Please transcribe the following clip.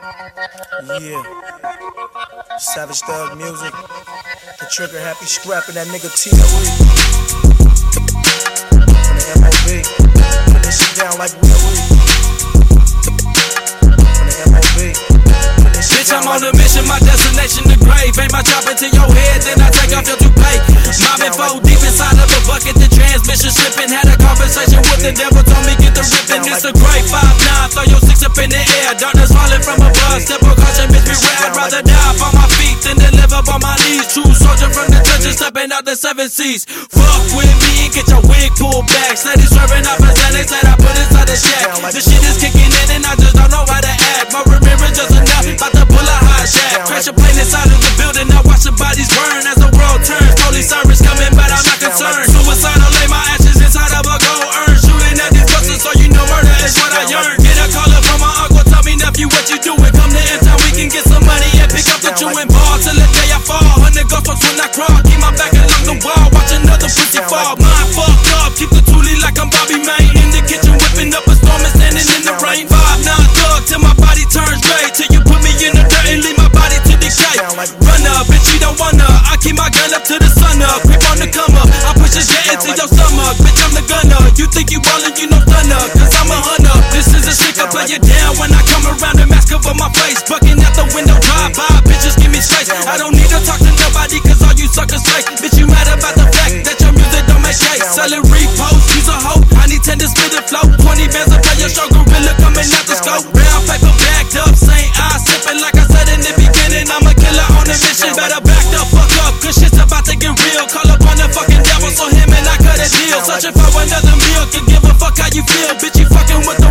Yeah. Savage Thug music. The trigger happy scrapping that nigga Reed. From the MOB. Put this shit down like real weed. From the MOB. Put this shit Bitch, I'm on a mission, my destination the grave. Aim my chopper to your head, then I take off your toupee. Mobbing four deep inside of a bucket, the transmission slipping. Had a conversation with the devil, told me get the It's a great 5-9, throw your six up in the air. Darkness falling from above, step on caution, bitch, beware. I'd rather die on my feet than to live up on my knees. True soldier from the trenches, stepping out the seven seas. Fuck with me and get your wig pulled back. Steady swerving off a Xanax that I put inside the shack. The shit is kicking in and I just don't know how to act. My remembrance just enough, about to pull a hot shack. Crash a plane inside the the day I fall. Hundred walks when I crawl, keep my back along the wall, watch another pussy fall. Mind fucked up, keep the toolie like I'm Bobby Main. In the kitchen, whipping up a storm and standing in the rain. Five nine thug till my body turns gray. Till you put me in the dirt and leave my body to decay. Run up, bitch, you don't wanna. I keep my gun up to the sun up. Creep on the come up. I push a jet into your stomach. Bitch, I'm the gunner. You think you ballin', you know stunner. Cause I'm a hunter. This is a sick, I play it down when I come around and mask over my tenders to the flow. 20 bands of player, show gorilla coming out the scope. Round paper backed up, St. I sipping like I said in the beginning. I'm a killer on a mission, better back the fuck up, cause shit's about to get real. Call up on the fucking devil, so him and I cut a deal. Searching for another meal, can give a fuck how you feel, bitch, you fucking with the